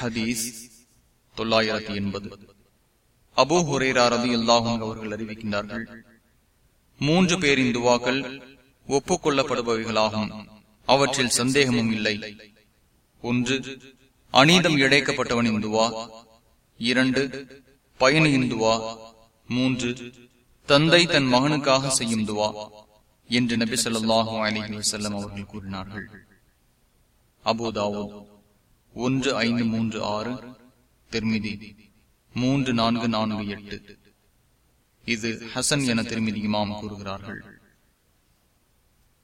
ஹதீஸ் தொள்ளாயிரத்தி எண்பது. அபோ ஹுரேரா ரதி அல்லாஹும் அவர்கள் அறிவிக்கின்றார்கள் மூன்று பேரின் துவாக்கள் ஒப்புக்கொள்ளப்படுபவைகளாகும் அவற்றில் சந்தேகமும் இல்லை. ஒன்று அநீதம் இழைக்கப்பட்டவனின் துவா. இரண்டு பயணியின் துவா. மூன்று தந்தை தன் மகனுக்காக செய்யும் துவா என்று நபி சொல்லாஹு அலி வசல்லம் அவர்கள் கூறினார்கள். அபுதாவோ ஒன்று ஐந்து மூன்று ஆறு திருமிதி. மூன்று நான்கு நான்கு எட்டு. இது ஹசன் என திருமிதி இமாம் கூறுகிறார்கள்.